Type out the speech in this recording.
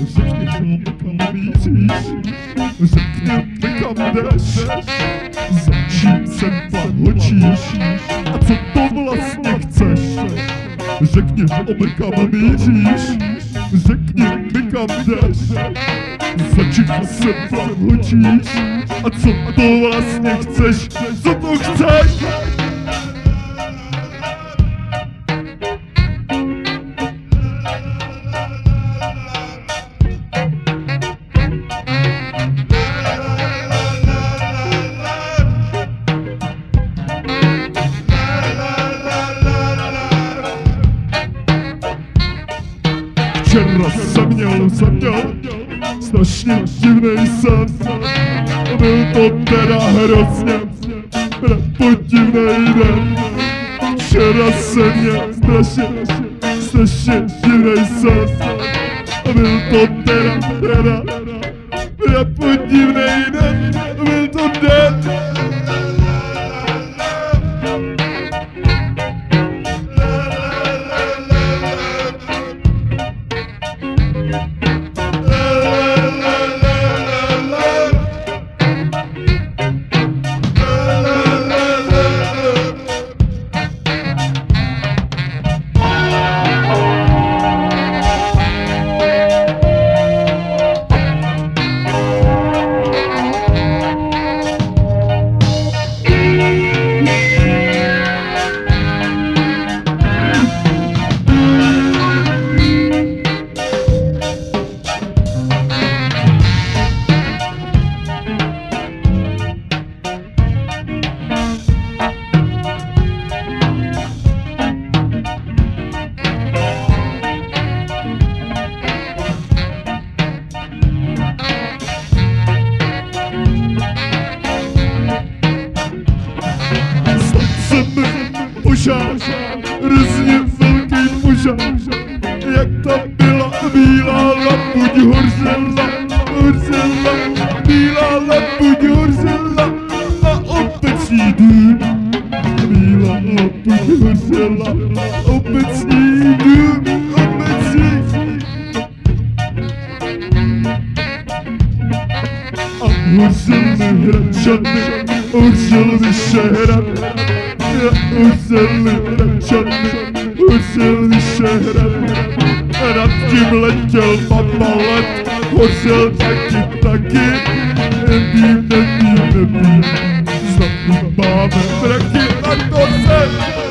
Zeptně pomíříš, zeptně mi kam jdeš, za čím se pahočíš, a co to vlastně chceš. Řekni, obr kam míříš, řekni mi kam jdeš, za čím se pahočíš, a co to vlastně chceš, co to chceš. Strašně divnej A byl to teda hrozně prapodivnej den. Včera jsem měl strašně, strašně divnej A byl to teda, teda prapodivnej den. Byl to den požár, hrozně velký požár Jak ta byla bílá lapuť horzela, horzela Bílá lapuť horzela a obecní dům Bílá lapuť horzela, obecní dům, obecní A hořel mi hračany, hořel mi özellikle cennet Özel şehrem Erat cümlekel babalat Hoşel takip takip Endimden dinle bir Sabit bana bırakın Atosel